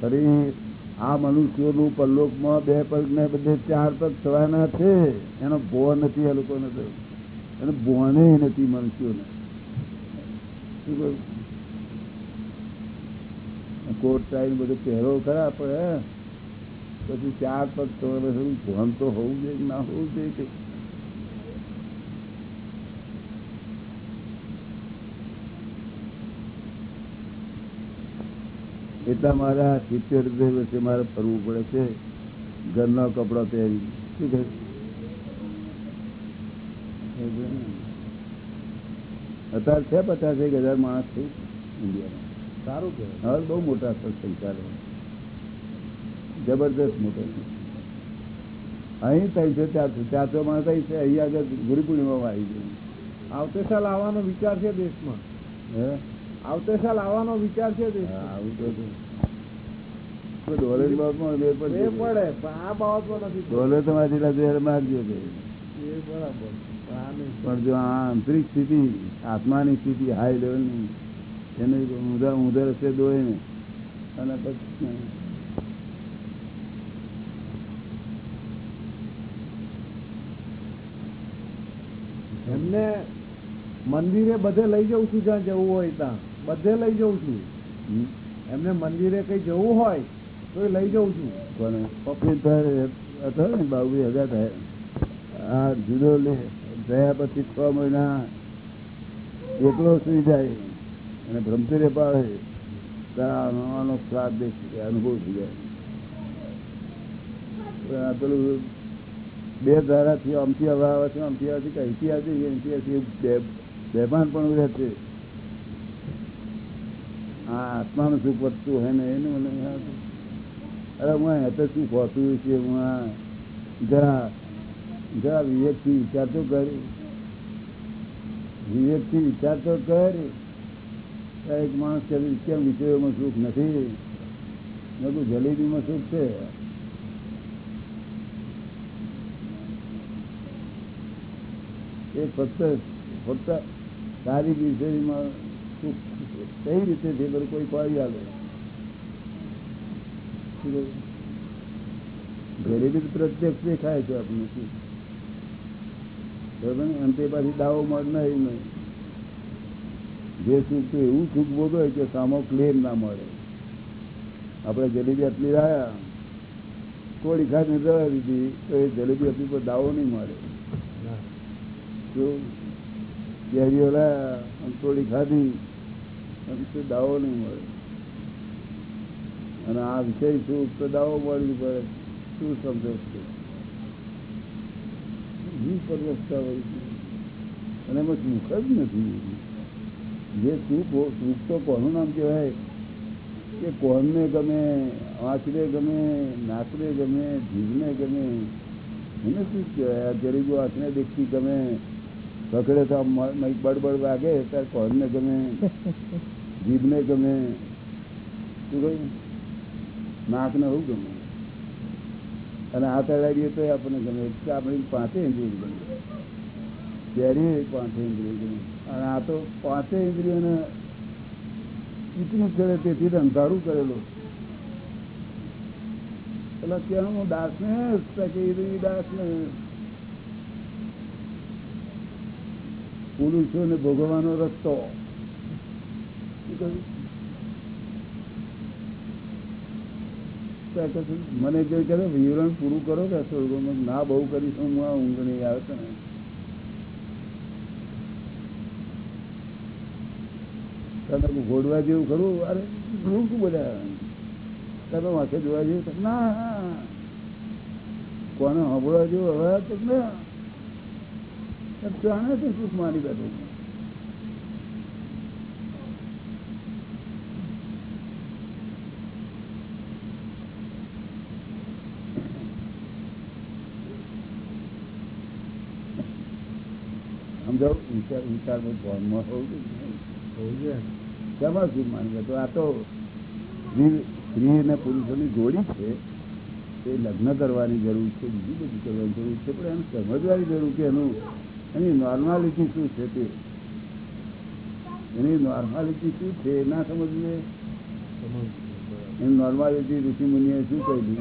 ફરી આ મનુષ્યોનું પરલોકમાં બે પગ ને બધે ચાર પગ થવાના છે. એનો ભો નથી આ લોકોને અને ભોને નથી મનુષ્યોને. શું કહ્યું? કોટ ટાઈમ બધું પહેરો ખરા પણ પછી ચાર પગ તો ભણ તો હોવું જોઈએ ના હોવું જોઈએ એટલા મારા સિત્તેર વર્ષે મારે ફરવું પડે છે. ઘરના કપડા પહેરી. શું કહે? અત્યારે છે પચાસ એક હજાર માણસ છે ઇન્ડિયામાં. સારું હવે બહુ મોટા ચાલે. જબરદસ્ત મોટો છે અહીં ત્રણસો ચારસો ચારસો માણસ અહીં છે અહીં આગળ ગુરુ પૂર્ણિમામાં આવી ગયું આવતે સાલ આવવાનો વિચાર છે દેશમાં. હે? આવતે સાલ આવવાનો વિચાર છે આવું તો ડોલર બાબતમાં એ પડે પણ આ બાબતમાં નથી. ડોલર તમારી માગજો એ બરાબર પણ જો આ આંતરિક સ્થિતિ આત્માની સ્થિતિ હાઈ લેવલની એને ઊંધા ઊંધા રસ્તે દોય ને અને પછી એમને મંદિરે બધે લઈ જઉં છું જ્યાં જવું હોય ત્યાં. બધે લઈ જઉં છું. એમને મંદિરે કઈ જવું હોય તો લઈ જઉં છું. કોને? પપ્પી હતો ને બાબુ હજાર થાય. આ જુદો લે ગયા પછી છ મહિના એકલો સુઈ જાય. અને બ્રહ્મચર્ય પાડે આનો દેખ અનુભવ થઈ જાય. પેલું બે ધારાથી આમથી હવા આવે છે, આમથી આવે છે અહીંથી આવે છે અહીંથી આવે છે બેભાન પણ રહે છે. હા આત્માનું સુખ વધતું હોય ને એને મને અરે હું હતો શું ખોતું છે હું જરા જરા વિવેકથી વિચાર તો કર. વિવેકથી વિચાર તો કર. એક માણસ કેમ વિષયોમાં સુખ નથી? બધું જલેબીમાં સુખ છે. એ ફક્ત ફક્ત સારી વિષયમાં સુખ કઈ રીતે છે બધું કોઈ પાડી આવે. ગરીબી પ્રત્યક્ષ દેખાય છે આપણને શું? અને તે પાછી દાવો મળે નહીં નહીં. જે સુખ છે એવું સુખ ભોગવે કે સામો ક્લેમ ના મળે. આપણે જલેબી આટલી રહ્યા થોડી ખાઈને જવા દીધી, તો એ જલેબી આપણી પર દાવો નહીં મળે. કેરીઓ લાયા અને થોડી ખાધી અને દાવો નહીં મળે. અને આ વિષય સુખ તો દાવો મળી પડે. શું સમજો છો? પરવસ્તા હોય છે. અને એમાં સુખ જ નથી. જે સુખ સુખ તો કોનું નામ કહેવાય કે કોણને ગમે આંખને ગમે નાકને ગમે જીભને ગમે એને શું કહેવાય આ ગરીબો આંખને દેખતી ગમે પકડે તો બડબડ વાગે ત્યારે કોણને ગમે જીભને ગમે શું કહ્યું નાકને શું ગમે અને હાથ અડાડીએ તો આપણને ગમે આપણી પાંચે ઇન્દ્રિય ગમે ત્યારે પાંચે ઇન્દ્રિયો અને આ તો પાંચે ઇન્દ્રિયોને ચીકણું કરે, તેથી અંધારું કરેલું. પેલા અત્યારે હું દાસને. દાસને પુરુષોને ભોગવવાનો રસ્તો. મને જે કરે વિવરણ પૂરું કરો કે સ્વર્ગમાં ના બહુ કરીશ, હું ઊંઘ નહીં આવે ને. તમે ગોડવા જેવું ખરું? અરે શું બધા તમે વાંચે જોવા જેવું ના કોને સાંભળવા જેવું હવે તો ના. જાણે છે સુખ મારી બેઠું સમજાવ? વિચાર વિચાર જોઈએ. હોવું જોઈએ. શેમાં સુખ માની બેઠો આ તો સ્ત્રી અને પુરુષોની જોડી છે. એ લગ્ન કરવાની જરૂર છે, બીજી બધી કરવાની જરૂર છે, પણ એને સમજવાની જરૂર કે એનું એની નોર્માલિટી શું છે તે? એની નોર્માલિટી શું છે એ ના સમજવું. એની નોર્માલિટી ઋષિ મુનિએ શું કહ્યું?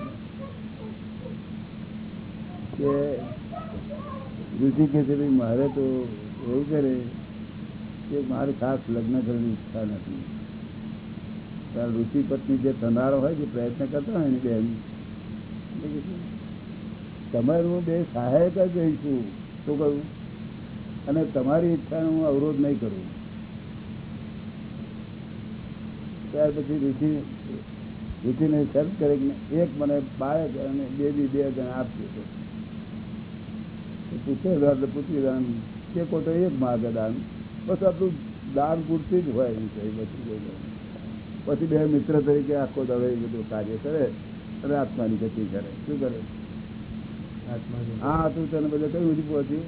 કે ઋષિ કે છે, ભાઈ, મારે તો એવું કરે કે મારે ખાસ લગ્ન કરવાની ઈચ્છા નથી. ત્યારે ઋષિ પત્ની જે થનારો હોય, જે પ્રયત્ન કરતા હોય ને બેન, તમારું બે સહાયક જ રહીશું. શું કહ્યું અને તમારી ઈચ્છાને હું અવરોધ નહીં કરું. ત્યાર પછી ઋષિ, ઋષિને સેલ્ફ કરે કે એક મને બાળક અને બેબી બે જણ આપજો પૂછે પૂછી દાન કે કોઈ એક માગે દાન. બસ આટલું દાન પૂરતી જ હોય એવી કઈ બચી પછી બે મિત્ર તરીકે આખો દવે બધું કાર્ય કરે અને આત્માની ગતિ કરે. શું કરે? હા તું તને બધે કઈ સુધી પહોંચ્યું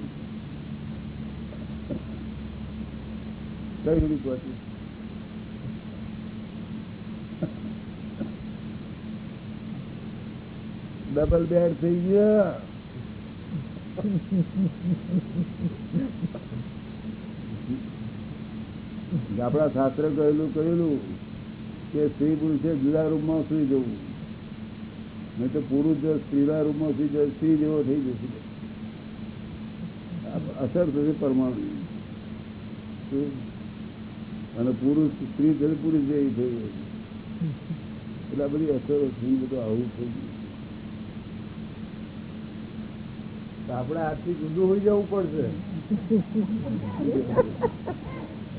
કઈ સુધી પહોંચ્યું ડબલ બેડ થઈ ગયા. આપણા શાસ્ત્ર કહેલું કહેલું કે સ્ત્રી પુરુષે જુદા રૂમમાં સુઈ જવું. નહીં તો પુરુષ જો સ્ત્રીના રૂમમાં સુઈ જાય, સ્ત્રી જેવો થઈ જશે. અસર થશે પરમાણુ અને પુરુષ, સ્ત્રી થશે પુરુષ જેવી થઈ ગઈ. એટલે આ બધી અસરો થઈ બધું આવું થઈ ગયું આપણે આજથી જુદું હોઈ જવું પડશે.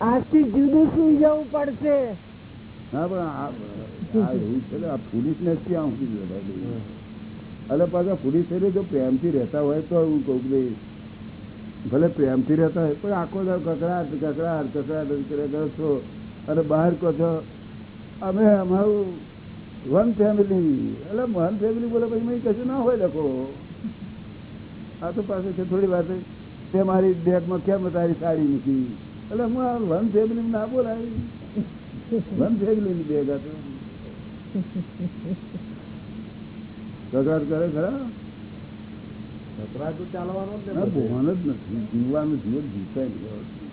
આજથી જુદું સુઈ જવું પડશે. હા પણ આ એટલે પાછા એટલે જો પ્રેમથી રહેતા હોય તો હું કહું કે ભલે પ્રેમથી રહેતા હોય પણ આખો કકડાટ કકડાટ કકડાટ છો અને બહાર કહો છો અમે અમારું વન ફેમિલી એટલે વન ફેમિલી બોલે પછી કશું ના હોય લખો આ તો પાસે છે થોડી વાત. તે મારી બેગમાં કેમ તારી સાડી મૂકી? એટલે હું આ વન ફેમિલી ના બોલાય વન ફેમિલી બેગ હતો કકડાટ કરે ખરા? તો ચાલવાનો જ નથી. જીવવાનું જીવન જીવતા આવડતું.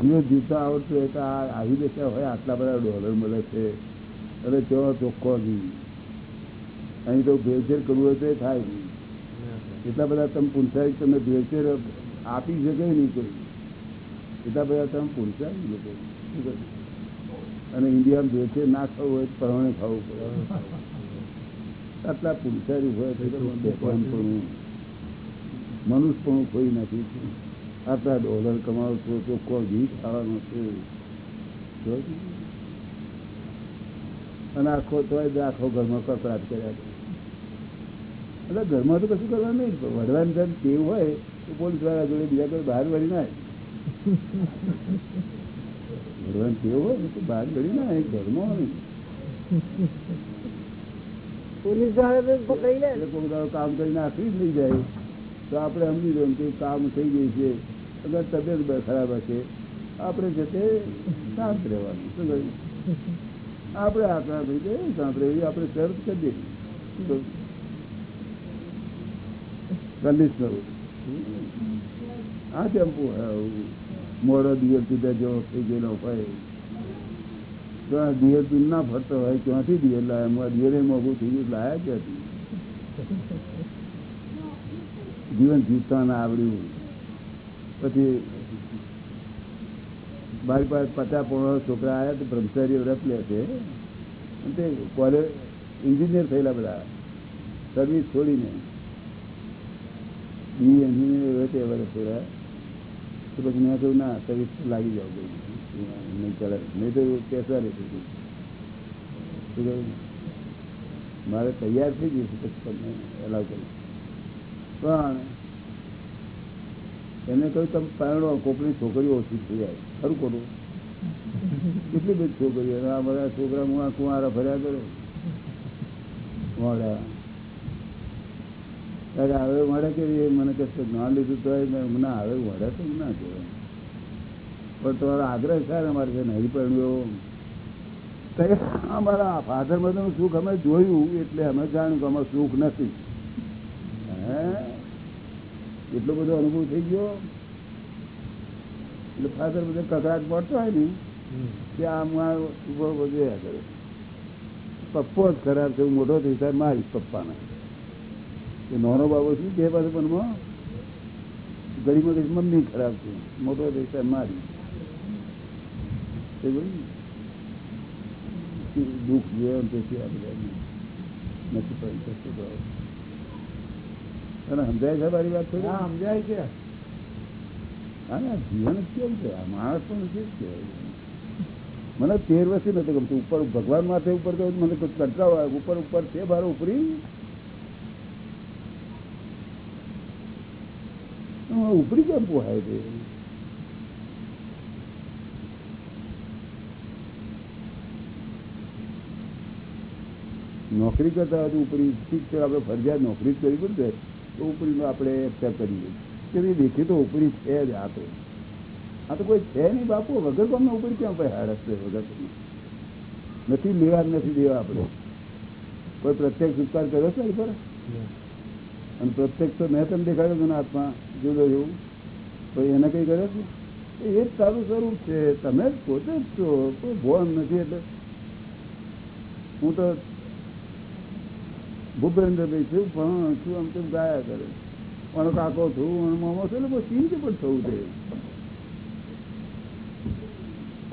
જીવન જીવતા આવડતું હોય તો આ આવી દશા હોય આટલા બધા ડોલર મળે છે. અને તેઓ ચોખ્ખો નહીં અહીં તો ભેળસેળ કરવું હોય તો એ થાય નહીં. એટલા બધા તમે પૂંછાય તમે ભેળસેળ આપી શકે નહીં કોઈ. એટલા બધા તમે નહીં લોકો. અને ઇન્ડિયામાં ભેળસેળ ના ખાવું હોય પ્રમાણે ખાવું પડે. આટલા પુરુષારી હોય મનુષ્ય પણ મનુષ્યપણું કોઈ નથી. આટલા ડોલર કમાવો છો કોઈ ઘી ખાવાનો છે અને આખો તો જ આખો ઘરમાં કકડાટ કર્યા કરે. એટલે ઘરમાં તો કશું કરવાનું નહીં. વડવાની જેમ ટેવ હોય તો પોલીસવાળા જોડે બીજા કોઈ બહાર વળી ના વડવાની કેવો હોય તો બહાર ગળી ના આવે, ઘરમાં પોલીસ કામ કરી નાખી લઈ જાય. તો આપણે સમજી દઉં કે કામ થઈ ગયું છે. અગર તબિયત ખરાબ હશે આપણે છે તે શાંત રહેવાનું. શું કહ્યું? આપણે આકરા થઈ જાય શાંત રહેવી? આપણે શરત કરી દઈએ. કંડિશનર આ ટેમ્પો મોડો સુધી જેવો થઈ ગયેલો હોય. તો આ દિયર તું ના ફરતો હોય, ક્યાંથી દિયર લાયા દિયરે મોગું થઈ ગયું લાયા ક્યાંથી જીવન જીવતા આવડ્યું. પછી મારી પાસે પચાસ પોણા છોકરા આવ્યા તો બ્રહ્મચારી વ્રત લે છે. તે કોલેજ એન્જિનિયર થયેલા બધા. સર્વિસ છોડીને. બી એન્જિનિયર હોય તે વર્ષ થયેલા તો પછી મેં કહ્યું ના સર્વિસ લાગી જાવ નહીં ચાલે નહીં તો પેસા રહેશે મારે તૈયાર થઈ ગયું છે તમને એલાવ કરું. પણ એને કહ્યું, તમે પરણો, કોકની છોકરીઓ ઓછી થઈ જાય. ખરું ખોટું? કેટલી બધી છોકરીઓ? આ બધા છોકરા મુઆ કુંવારા ભર્યા કરો? મોડા હવે મળે કે મને કે ના લીધું તો ના, હવે મળે તો ના કહેવાય. પણ તમારો આગ્રહ ને અમારે છે નહીં પરણ્યો અમારા ફાધર મધરનું સુખ અમે જોયું, એટલે અમે જાણ્યું કે અમારું સુખ નથી. હે? એટલો બધો અનુભવ થઈ ગયો? એટલે ફાધર બધા કકડાટ પડતો હોય ને, કે આમ ઊભો બધે કરે. પપ્પો જ ખરાબ છે, હું મોટો થઈ ત્યારે મારી પપ્પાને. કે નાનો બાબો શું છે બાળપણમાં પણમાં મગજ મમ્મી ખરાબ છે મોટો થઈ મારી. દુઃખ જોયા પછી આ બધા નથી શું અને સમજાય છે મારી વાત સમજાય છે. હા ને જીવન કેવું છે? આ માણસ પણ છે જ કહેવાય. મને તેર વર્ષથી નથી ગમતું. ઉપર ભગવાન માથે ઉપર મને કંટાળો આવે. ઉપર ઉપર છે બાર ઉપરી. ઉપરી કેમ પોહાય છે? નોકરી કરતા હોય તો ઉપરી ઠીક છે આપણે ફરજિયાત નોકરી જ કરવી પડશે. તો ઉપરીનો આપણે એક્સેપ્ટ કરીએ કે ભાઈ દેખી તો ઉપરી છે જ આ તો. આ તો કોઈ છે નહીં બાપુ. વગર કોમને ઉપરી ક્યાં ભાઈ હાડશે વગર? નથી લેવા નથી દેવા આપણે. કોઈ પ્રત્યેક ઉપકાર કર્યો છે? પર? અને પ્રત્યક્ષ તો મેં તમને દેખાડ્યો હતો આત્મા. જુદો એવું તો એને કઈ કરે છે એ જ તારું સ્વરૂપ છે, તમે જ પોતે જ છો, કોઈ ભોન નથી એટલે. હું તો ભૂપેન્દ્રભાઈ છું, પણ છું આમ તેમ ગાયા કરે. પણ કાકો છું અને મામો છું, એટલે કોઈ ચીજ પણ થવું છે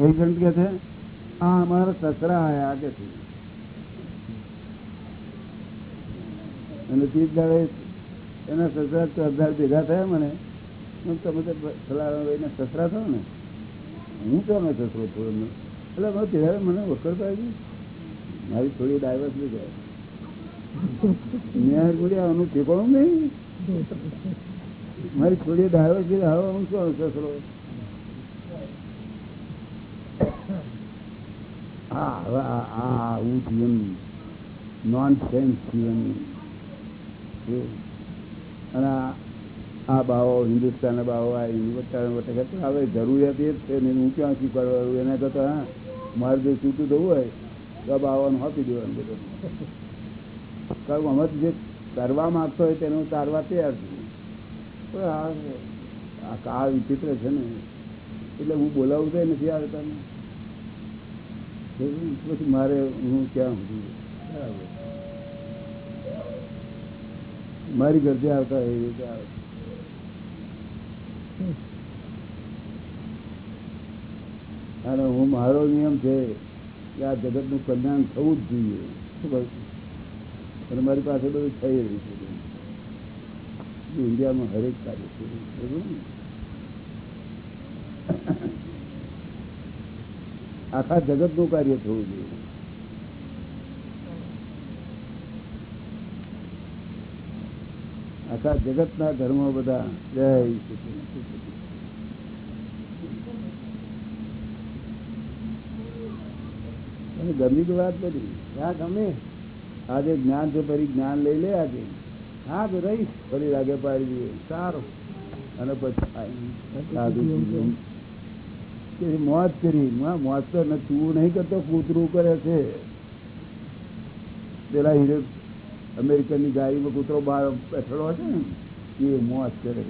એક કે છે, હા અમારા સસરા આયા કે છે. અને ચીજ દાડે એના સસરા સરદાર ભેગા થયા મને. હું તમે તો સલાહ સસરા થયો ને. હું તો અમે સસરો થોડો એમને. એટલે મને ત્યારે મને વખત આવી મારી થોડી ડાયવર્સ લઈ જાય મેં બોલી આનું ઠેકાણું નહીં. મારી થોડી ડાયવર્સ લઈ હવે હું શું સસરો? હા, હવે આવું જીવન નોન સેન્સ જીવન. અને આ- બાવો હિન્દુસ્તાનના બાવો આ હિન્દુસ્તાન વટે હવે જરૂરિયાત એ જ છે ને હું ક્યાં સ્વીકારવાનું એના કરતાં મારે જો છૂટું થવું હોય, તો આ બાવાનું આપી દેવાનું બધું. કારણ અમે જે કરવા માંગતો હોય તેને હું તારવા તૈયાર છું. પણ આ આ કાળ વિચિત્ર છે ને, એટલે હું બોલાવું તો નથી આવતા ને. પછી મારે હું ક્યાં સુધી? મારી ગરજે આવતા એ રીતે આવે અને હું મારો નિયમ છે કે આ જગતનું કલ્યાણ થવું જ જોઈએ. અને મારી પાસે બધું થઈ રહ્યું છે ઇન્ડિયામાં હરેક કાર્ય છે? આખા જગતનું કાર્ય થવું જોઈએ. આખા જગતના ધર્મો બધા જય શ્રી ગમી તો વાત બધી ક્યાં ગમે. આજે જ્ઞાન છે ફરી જ્ઞાન લઈ લે આજે. હા તો રહીશ. ફરી લાગે પાડી દઈએ સારું. અને પછી મોત મોજ કરી. મોત તો ન તું નહીં કરતો કૂતરું કરે છે. પેલા હીરો અમેરિકનની ગાડીમાં કૂતરો બહાર બેઠેલો છે ને એ મોજ કરે છે.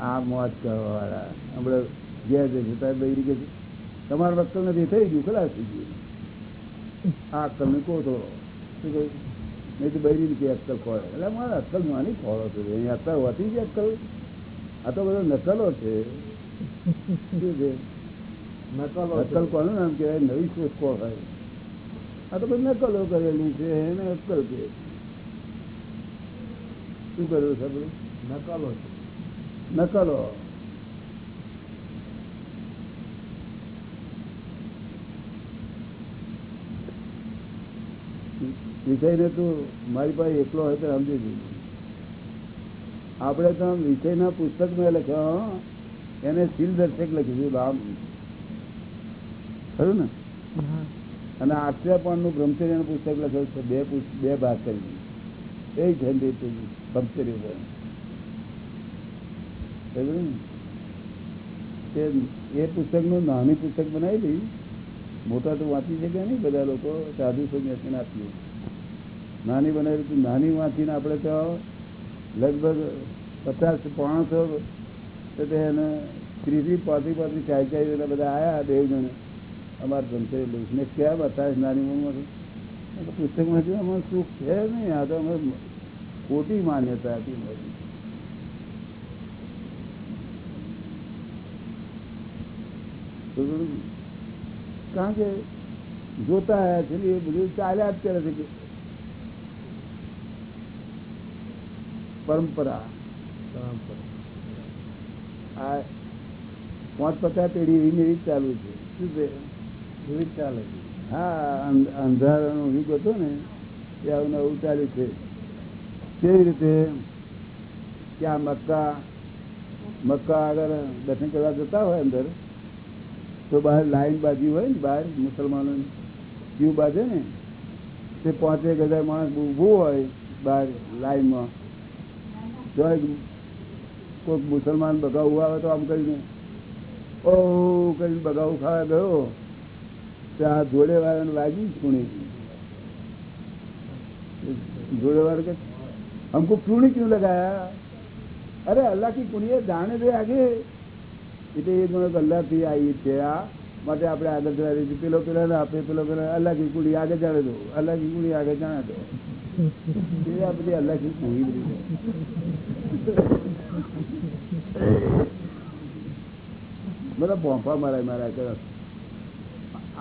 આ મોજ કરવા વાળા આપણે ઘેર જશે બૈરી કે તમારા વખત નથી થઈ ગયું ખલાસ થઈ ગયું. આ અક્કલ ને કોતો શું કહ્યું નહીં તો બૈરી કે અક્કલ ખોળે. એટલે મારા અક્કલ માની ખોળો છે. અહીં અક્કલ હોતી જ અક્કલ. આ તો બધો નકલો છે. શું છે નકલો અક્કલ કોનું નામ કહેવાય? નવી શોધ કોણ હોય? આ તો બધી નકલો કરેલી છે, એને અક્કલ કે શું કર્યું છે બધું નકલો નકલો. વિષયને તું મારી પાસે એકલો હોય તો સમજી જઈએ આપણે તો વિષયના પુસ્તકમાં લખ્યો. એને શીલ દર્શક લખ્યું રામ ખરું ને. અને આક્ષેપણનું બ્રહ્મચર્યનું પુસ્તક લખેલું છે, બે બે ભાગ કરી એ ઠંડી બ્રહ્મચર્ય? તે એ પુસ્તકનું નાની પુસ્તક બનાવી દઈ મોટા તો વાંચી શક્યા નહીં બધા લોકો, સાધુ સંન્યાસીને આપ્યું નાની બનાવી હતી નાની વાંચીને આપણે તો લગભગ પચાસ, પાંચસો એને ત્રીસી, પાંત્રીસ પાંત્રીસ ચાર ચાર બધા આવ્યા દેવ જણ અમારે ધનતેર ને ક્યાં બતાવે નાની ઉંમરમાં પુસ્તકમાં આમાં સુખ છે નહીં આ તો અમે ખોટી માન્યતા હતી. કારણ કે જોતા આવ્યા છે એ બધું ચાલ્યા જ કરે છે કે પરંપરા. આ પાંચ પચાસ પેઢી એવી ચાલુ છે. શું છે? દર્શન કરવા જતા હોય અંદર, તો બહાર લાઈન બાજી હોય ને બહાર, મુસલમાનો ક્યુ બાજે ને, તે પાંચેક હજાર માણસ ઊભું હોય બહાર લાઈનમાં. જો કોઈક મુસલમાન બગાવું આવે તો આમ કરીને ઓ કરીને બગાવું ખાવા ગયો. ત્યાં જોડે વાળાને વાગી જ ખૂણી जोड़े वाले के हमको क्यों नहीं क्यों लगाया अरे अल्लाह की कुड़िए जाने दे आगे એટલે એ મને અલ્લાહ થી આવી છે આ માટે આપણે આગળ જવા દઈએ પેલો પેલા ને આપે પેલો પેલા અલ્લાહ की कुड़ी आगे जाने दो अल्लाह की कुड़ी आगे जाने दो એ આ બધી અલ્લાહ की कुड़ी બધી બધા બોંફા મારા મારા કરે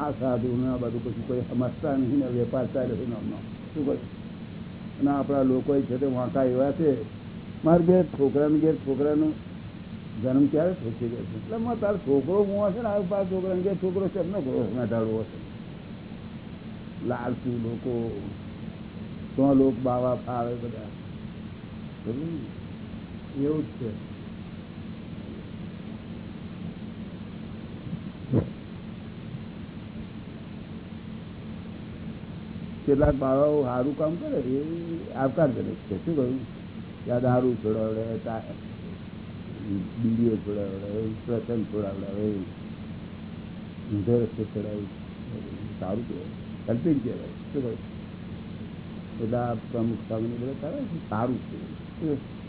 આ સાધુ આ બધું પછી કોઈ સમજતા નહીં ને વેપાર ચાલે છે નામનો અને આપણા લોકો છે તે વાંકા એવા છે, મારા ઘેર છોકરાને ઘેર છોકરાનું જન્મ ક્યારે થઈ ગયો છે? એટલે માં તારો છોકરો હું હશે ને, આ પાછો છોકરાને ઘેર છોકરો છે, એમનો મેટાડવો હશે. લાલચુ લોકો, તો લોક બાવા ફાવે બધા. એવું જ છે. કેટલાક બાળાઓ સારું કામ કરે એ આવકારજનક છે. શું કહ્યું? યા દારૂ છોડાવડે બીડીઓ છોડાવડે, પ્રસંગ છોડાવડે ઊંધો છોડાવી. સારું કહેવાય. હેલ્પિંગ કહેવાય. શું કહ્યું? બધા પ્રમુખ સ્વામી બધા કરે સારું છે.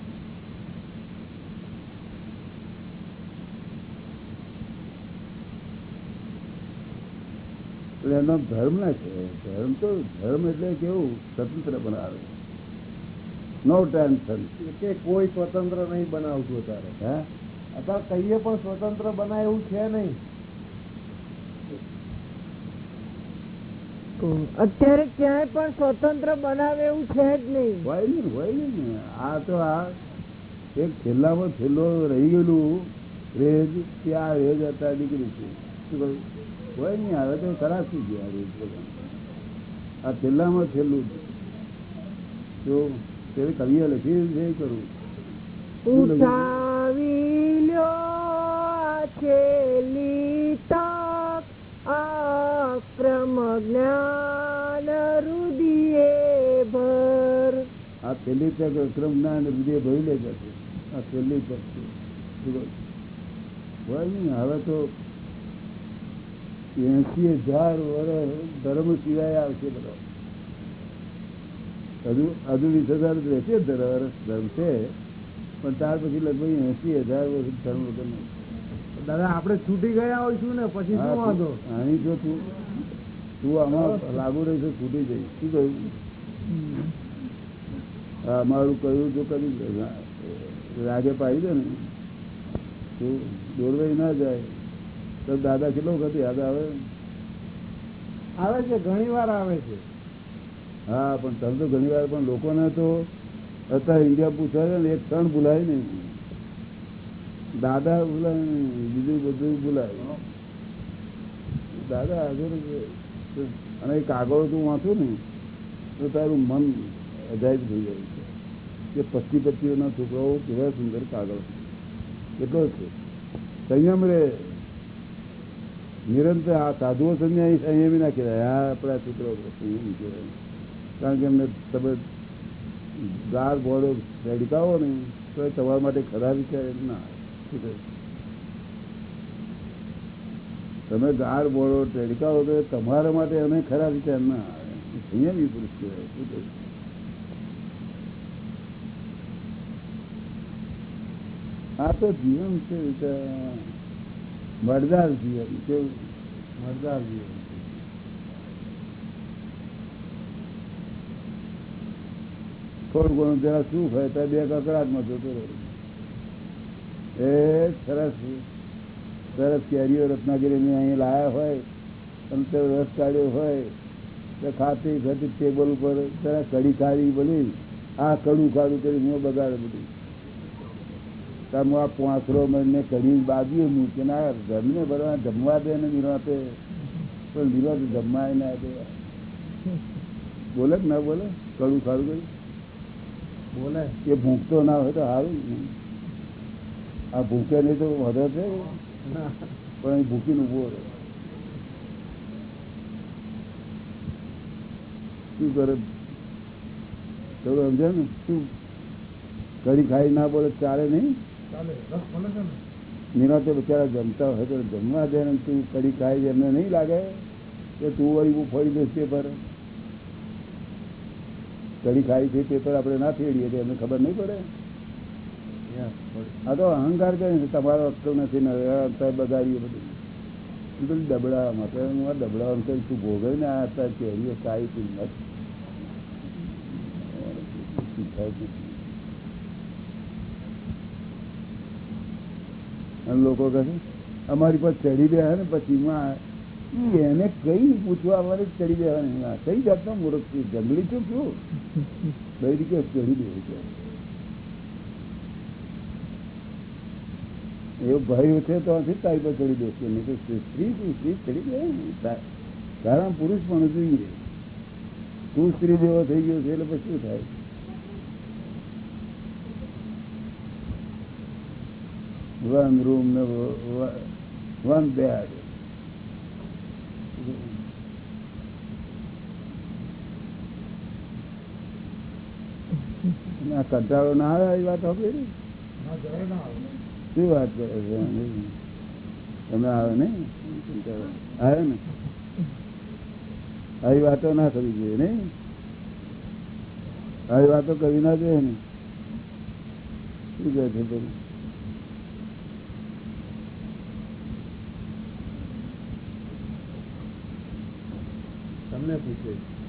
એટલે એનો ધર્મ ના છે. ધર્મ તો ધર્મ એટલે કેવું? સ્વતંત્ર બનાવે. નો ટેન્શન કે કોઈ સ્વતંત્ર નહીં બનાવતું અત્યારે. હે? અત્યારે કહીએ પણ સ્વતંત્ર બનાય એવું છે નહીં. અત્યારે ક્યાંય પણ સ્વતંત્ર બનાવે એવું છે જ નહીં. હોય ને હોય ને. આ તો આ એક છેલ્લામાં છેલ્લો રહી ગયેલું રેજ ત્યાં રેજ હતા દીકરી છે. શું કહ્યું? હોય નહીં આવે તો થઈ ગયા આ છેલ્લામાં છેલ્લું જો. તે કવિએ લખી એ કરું. ઉઠાવી લ્યો છેલ્લી તક આક્રમ જ્ઞાન રુદિએ ભર. આ છેલ્લી તક અક્રમ જ્ઞાન રુદિએ ભરી લે છે આ છેલ્લી તક છે. હવે તો એસી હજાર વર્ષ ધર્મ સિવાય આવશે બધો. હજુ હજુ વીસ હજાર રહેશે ધર્મ વર્ષ ધર્મ છે. પણ ત્યાર પછી લગભગ એસી હજાર વર્ષ ધર્મ વગર નહીં. દાદા આપણે છૂટી ગયા હોઈશું ને પછી શું વાંધો? અહીં જો તું તું આમાં લાગુ રહીશ છૂટી જઈ શું કહ્યું? અમારું કહ્યું જો કરી. રાગે પાડી દે ને તું દોરવાઈ ના જાય. તો દાદા કેટલો વખત યાદ આવે? આવે છે ઘણી વાર આવે છે. હા પણ તમે તો ઘણી વાર પણ લોકોને તો અત્યારે ઇન્ડિયા પૂછાય ને એક ક્ષણ ભૂલાય નહીં. દાદા ભૂલાય નહીં બીજું બધું ભૂલાય. દાદા હાજર અને એ કાગળો તું વાંચું ને તો તારું મન અજાયબ થઈ જાય છે. કે પચી પત્તીઓના છોકરાઓ કેવા સુંદર કાગળ. કેટલો છે. સંયમ રે નિરંતર આ સાધુઓ સંન્યાસી સંયમી ના કહેવાય. આ આપણા છોકરાઓ સંયમી કહેવાય. કારણ કે એમને તમે ગાર બોડો રેડકાવો ને, તો તમારા માટે ખરા વિચાર. ના. તમે ગાર બોડો રેડકાવો તો તમારા માટે અમે ખરા વિચાર. ના આવે સંયમી પુરુષ કહેવાય. શું કહે? આ તો જીવન છે, વિચાર. થોડું ઘણું જરા શું હોય તો બે કકડાટમાં જતો રહ્યો એ સરસ સરસ કેરીઓ રત્નાગીરી અહીં લાયા હોય, અને તે રસ કાઢ્યો હોય, તો ખાતી ખાતી ટેબલ ઉપર જરા કડી કાઢી બોલી આ કડું કાઢું કરી હું બગાડે બધું. હું આ પાંચરો મને કડી બાજુએ મૂકે ના જમીને ભરવા જમવા દે ને નિરાતે. પણ નિરાતે જમવાય ના દે. બોલે કે ના બોલે? કડું સારું કયું બોલે. એ ભૂખતો ના હોય તો સારું આ ભૂખે નહીં તો વધે છે? પણ અહીં ભૂખીને ઊભો રહે. શું કરે? થોડું સમજે ને? શું? કરી ખાઈ ના બોલે તો ચાલે નહીં? નિરાતે બિચારા જમતા હોય તો જમવા દે ને તું કડી ખાય એમને નહીં લાગે કે તું વળી ફોડી દઈશ પેપર કડી ખાઈ છે પેપર આપણે ના ફેરીએ તો એમને ખબર નહીં પડે. આ તો અહંકાર કરે છે, તમારો હક્કો નથી ને બગાડીએ બધું. બધું ડબડા માટે. હું આ ડબડા અંતર તું ભોગવે ને આ અત્યારે કેરીઓ કાંઈ શીખાય નથી. લોકો કહે અમારી પર ચડી ગયા ને પછી એને કઈ પૂછવા અમારે ચડી નહીં. કઈ જાતનો મૂર્ખ છું? જંગલી છું શું? કઈ રીતે ચડી દે છે? એવો ભય છે તો તારી પર ચડી દેશે નહીં તો સ્ત્રી તું સ્ત્રી ચડી ને? તા- પુરુષ પણ જોઈએ તું સ્ત્રી જેવો થઈ ગયો છે એટલે પછી શું થાય? વન રૂમ ને વન બેડ કંટાળો ના આવે એ વાત આપે શું વાત કરે છે તમે આવે ને આવે ને આવી વાતો ના કરવી જોઈએ નહીં આવી વાતો કરવી ના જોઈએ ને શું કહે છે બધું તમને પૂછે છે.